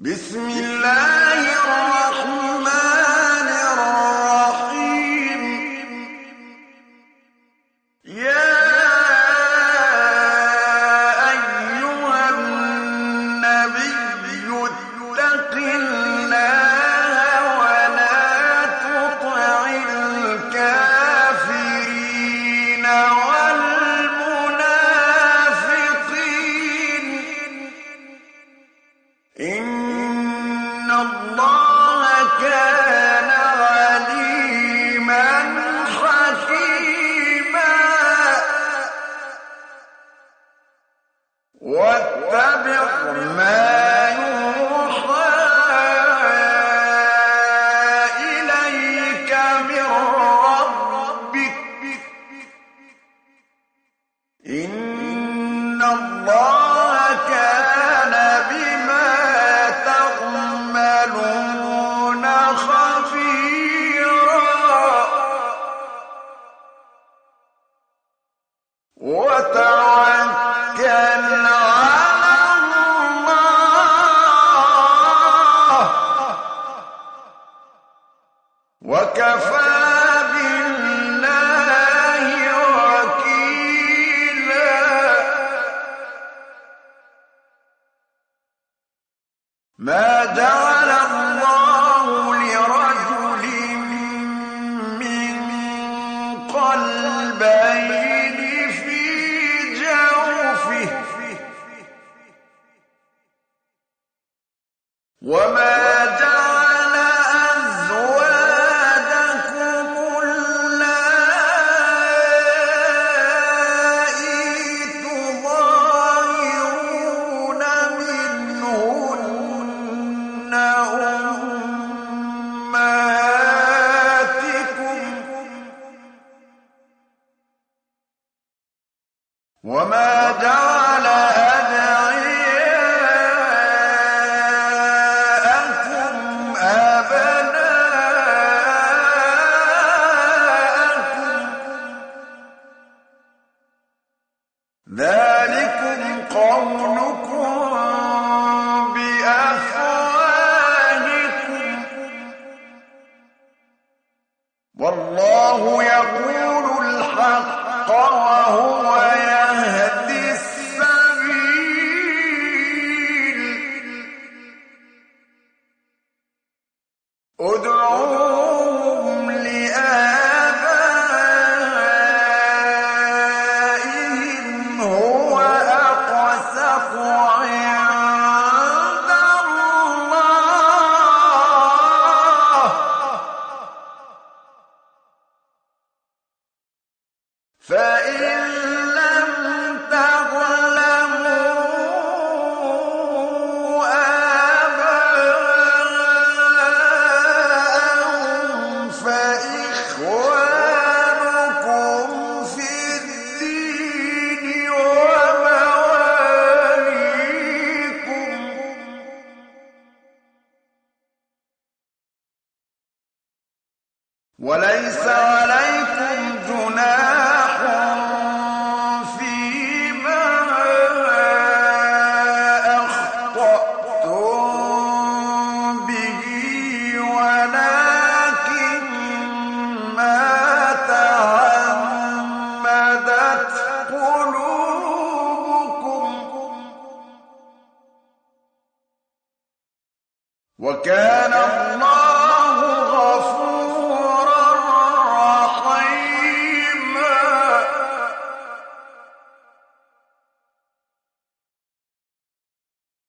بسم الله الرحمن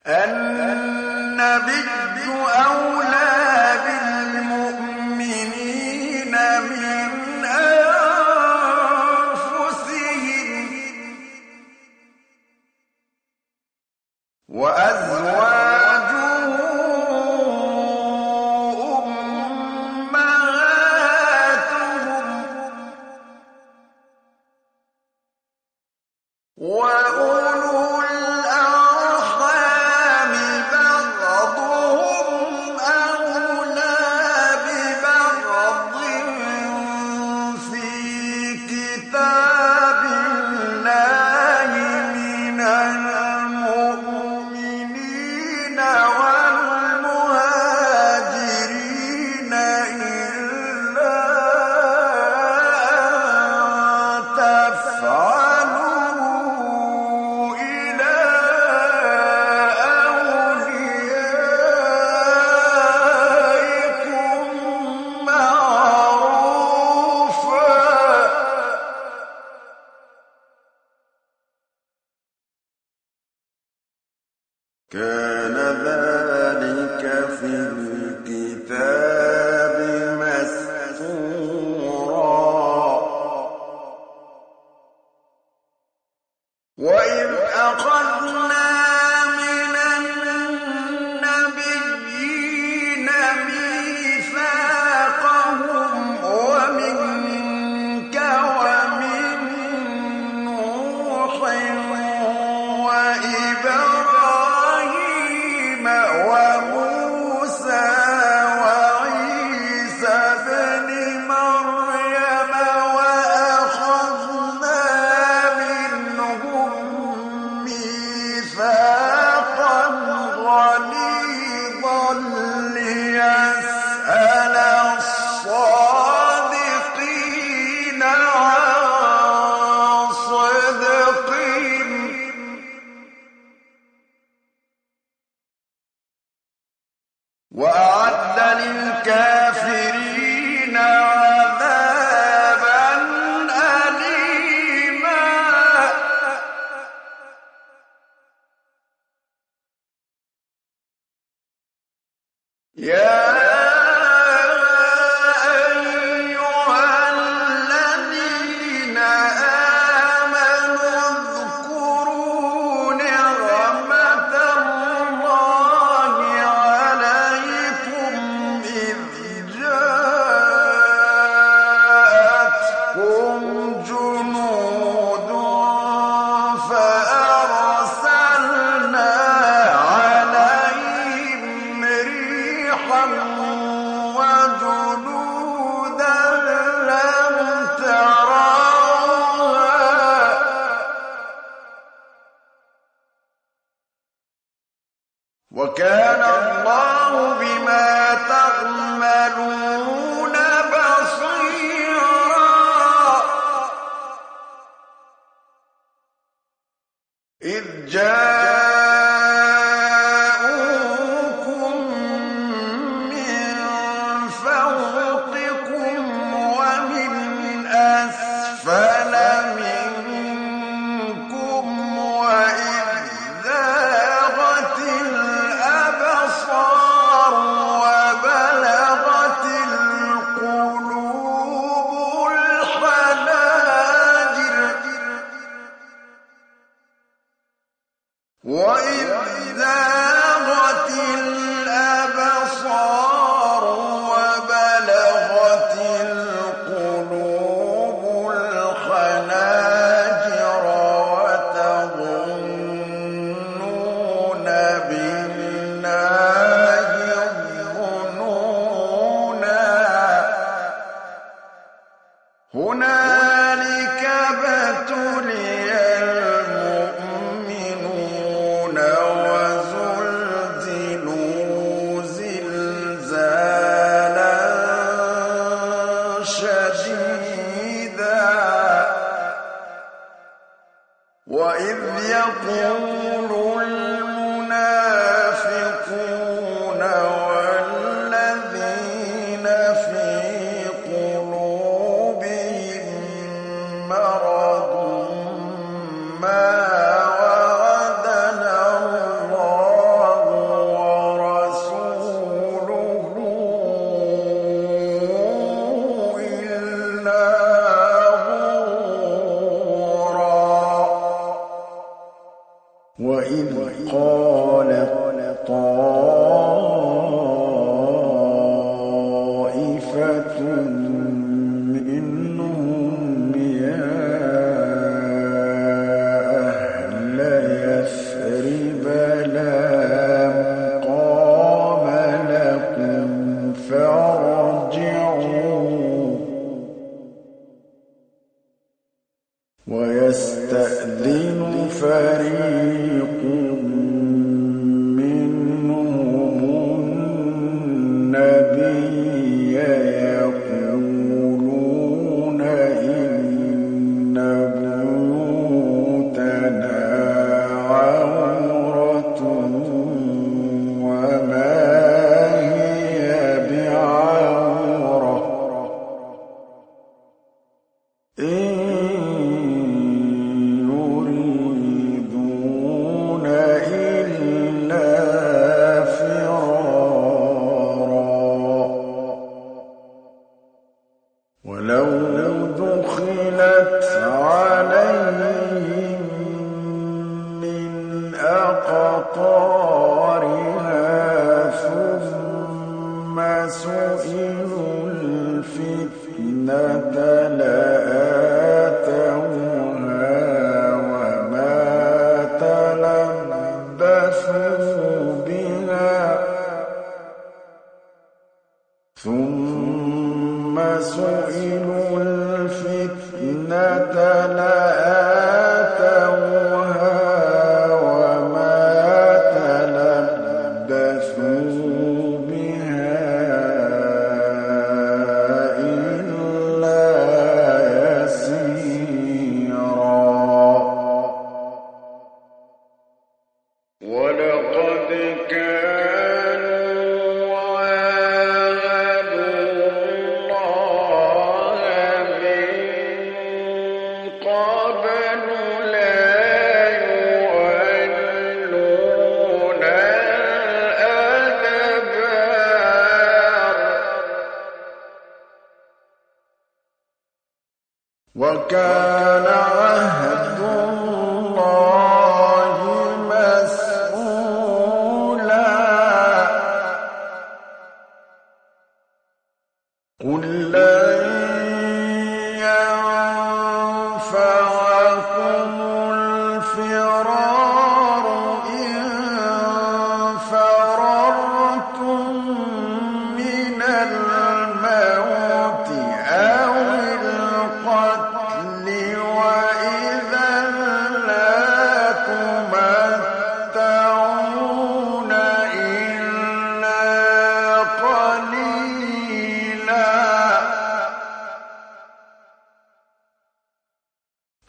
النبي أولى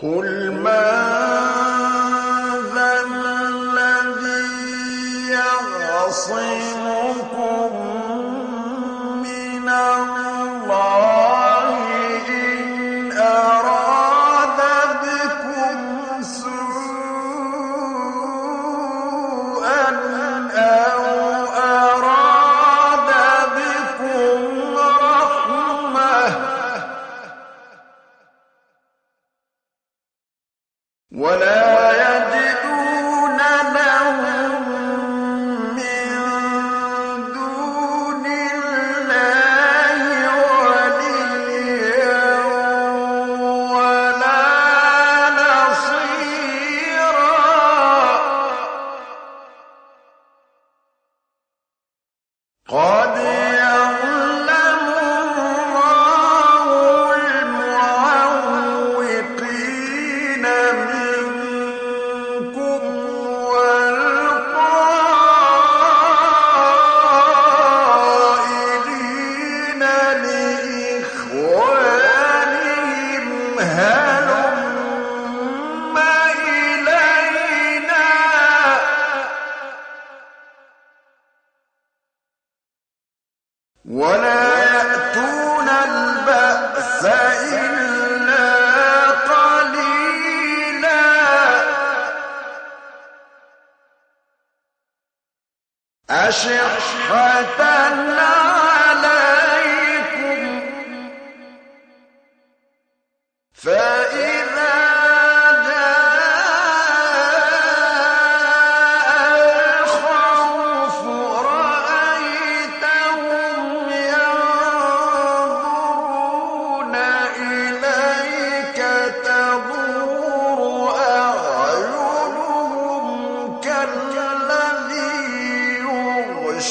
قُلْ مَن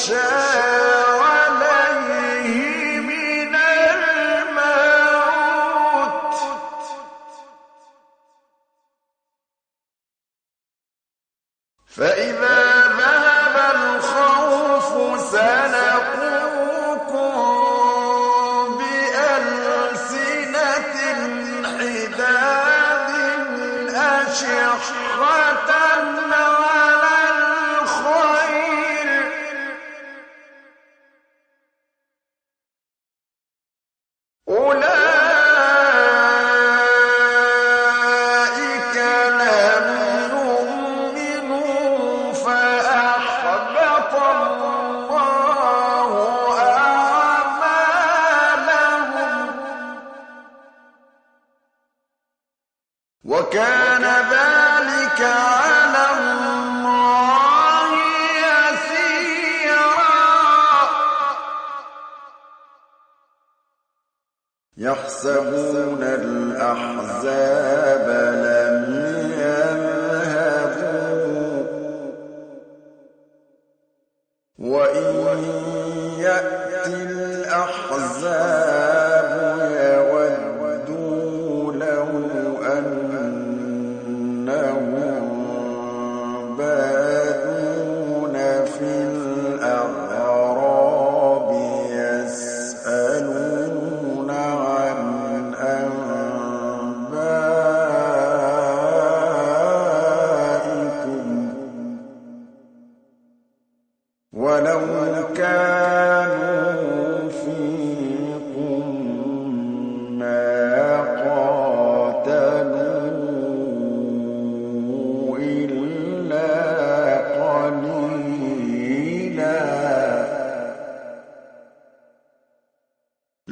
يُغْشَىٰ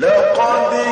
لَّقَدْ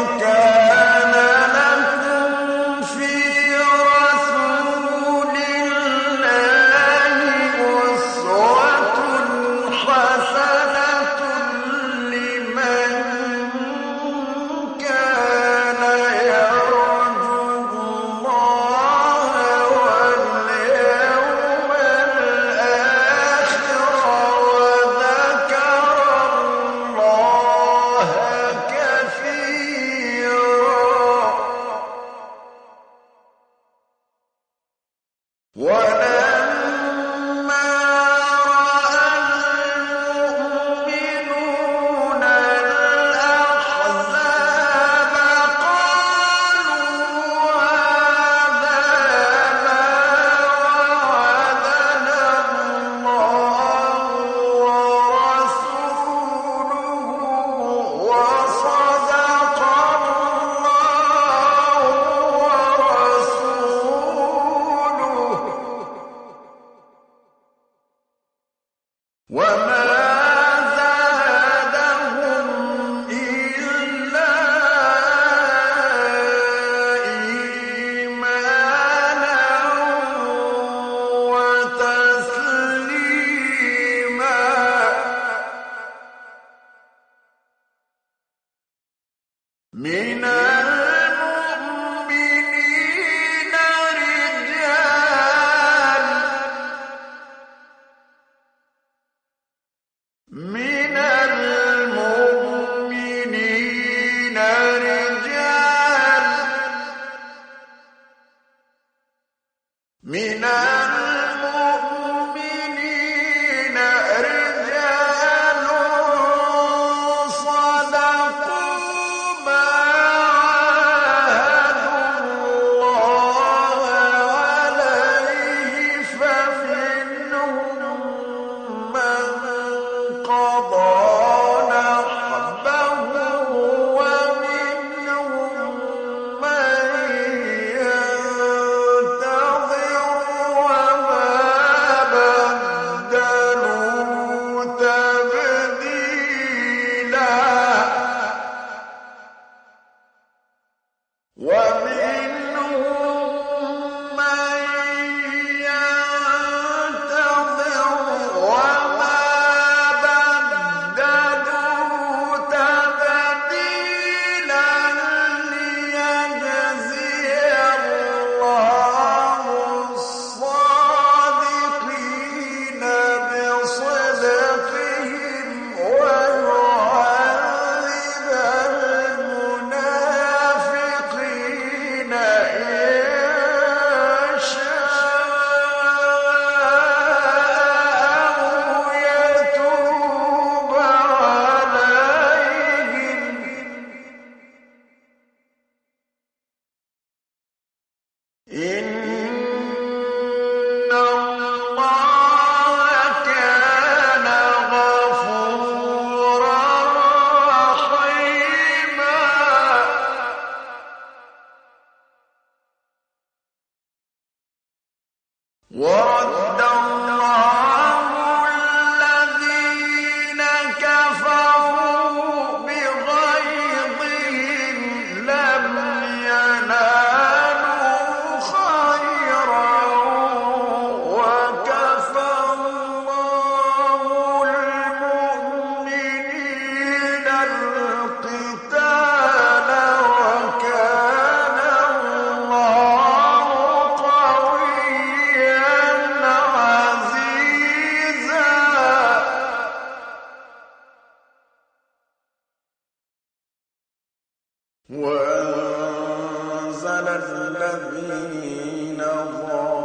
وَأَنزَلَ الَّذِينَ ظَاهَرُوهُم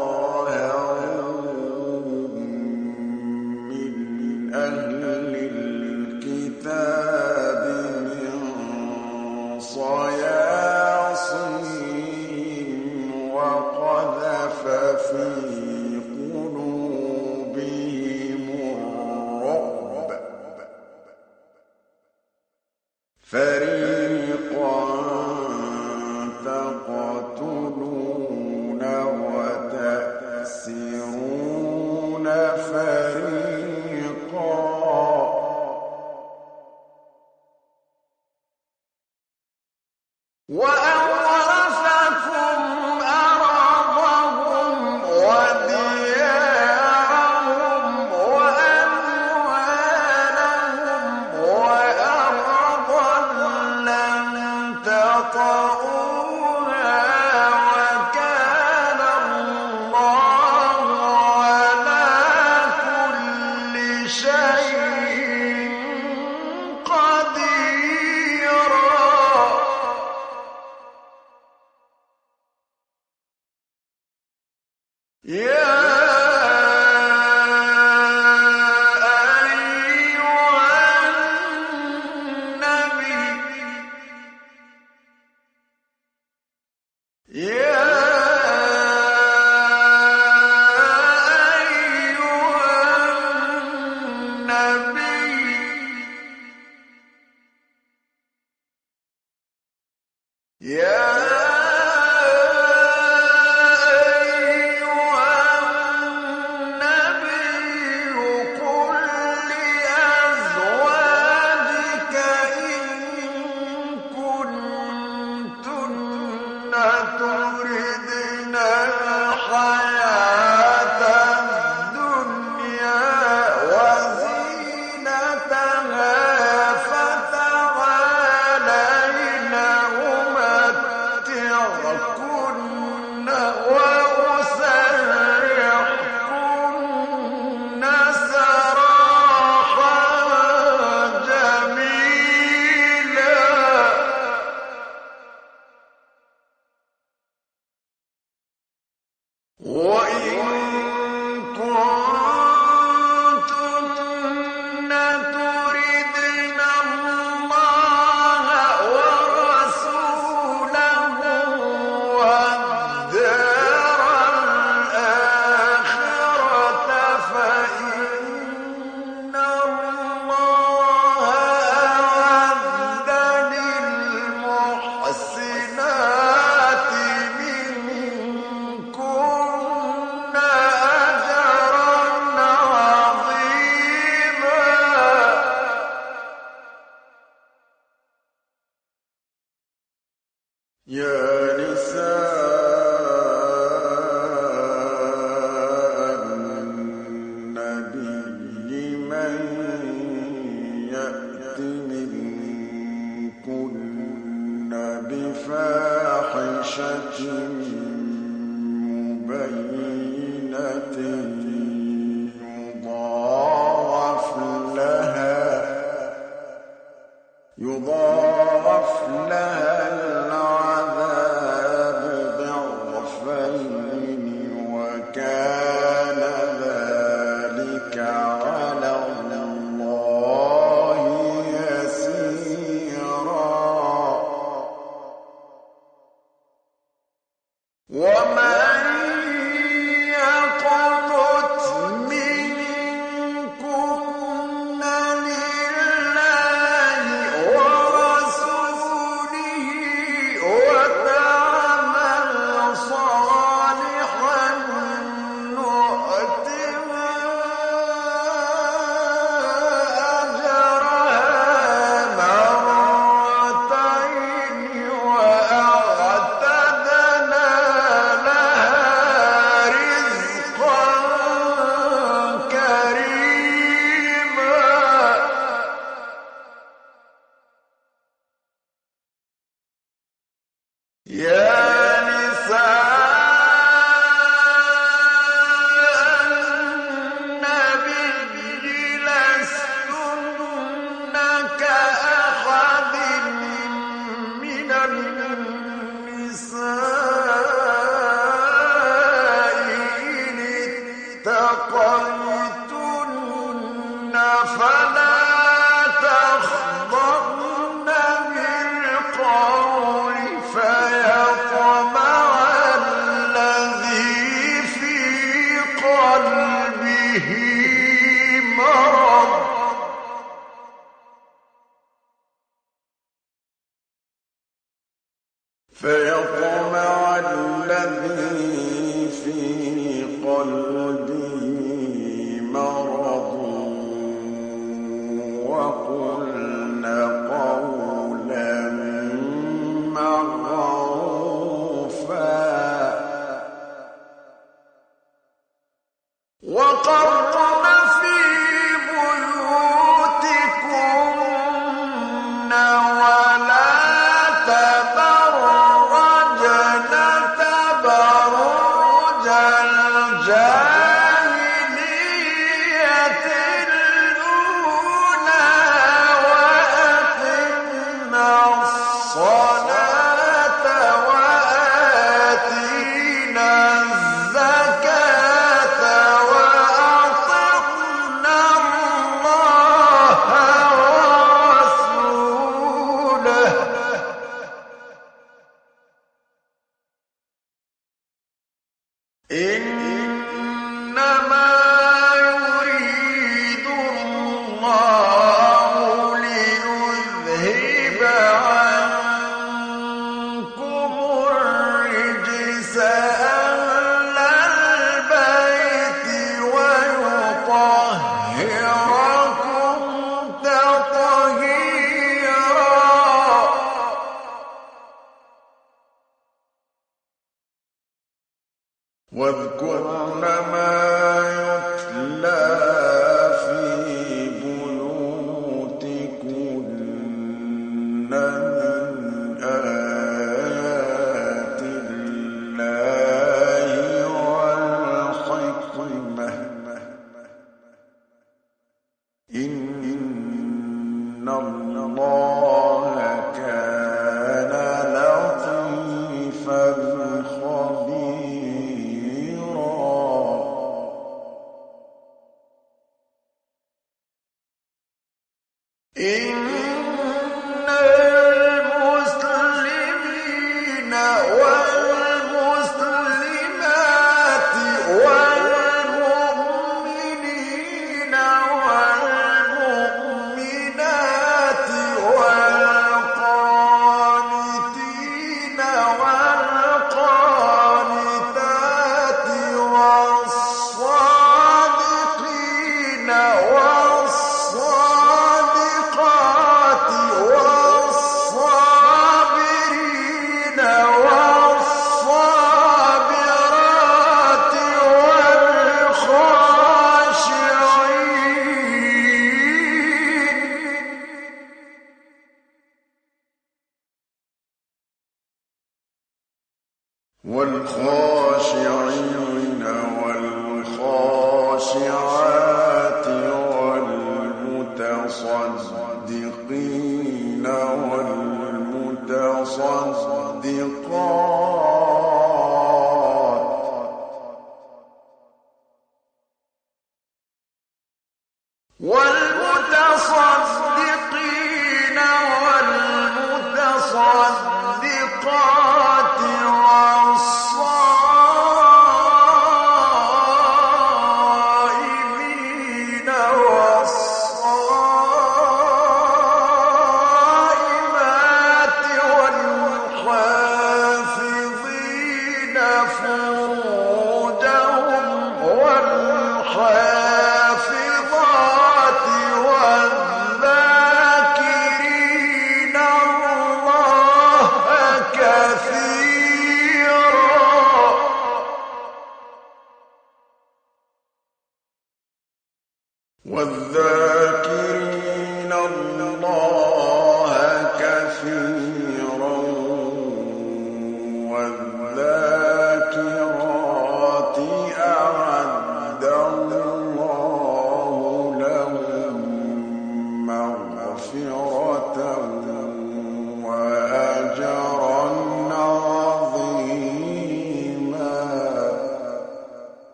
one.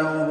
وَلَوْ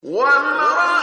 One. more.